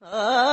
啊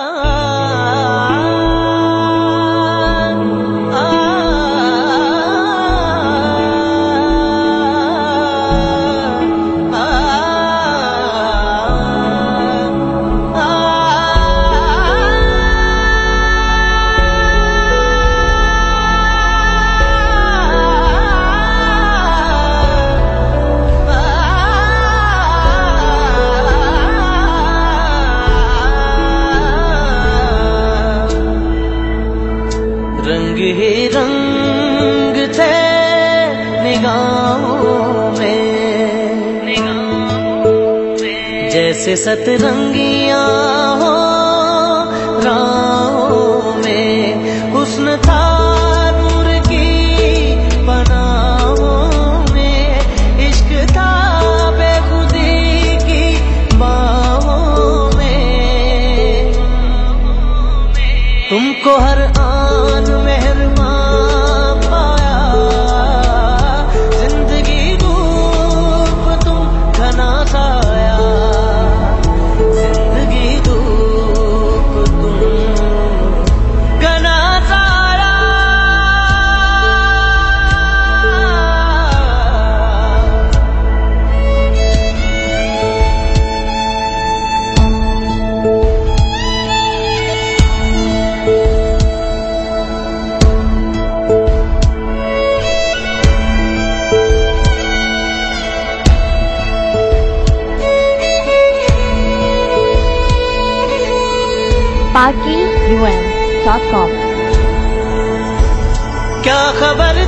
जैसे सतरंगिया हो, राहों में हुस्न था की पनाहों में। इश्क था बेखुदी की बाहों में। तुमको हर आन partyum.com क्या खबर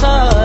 so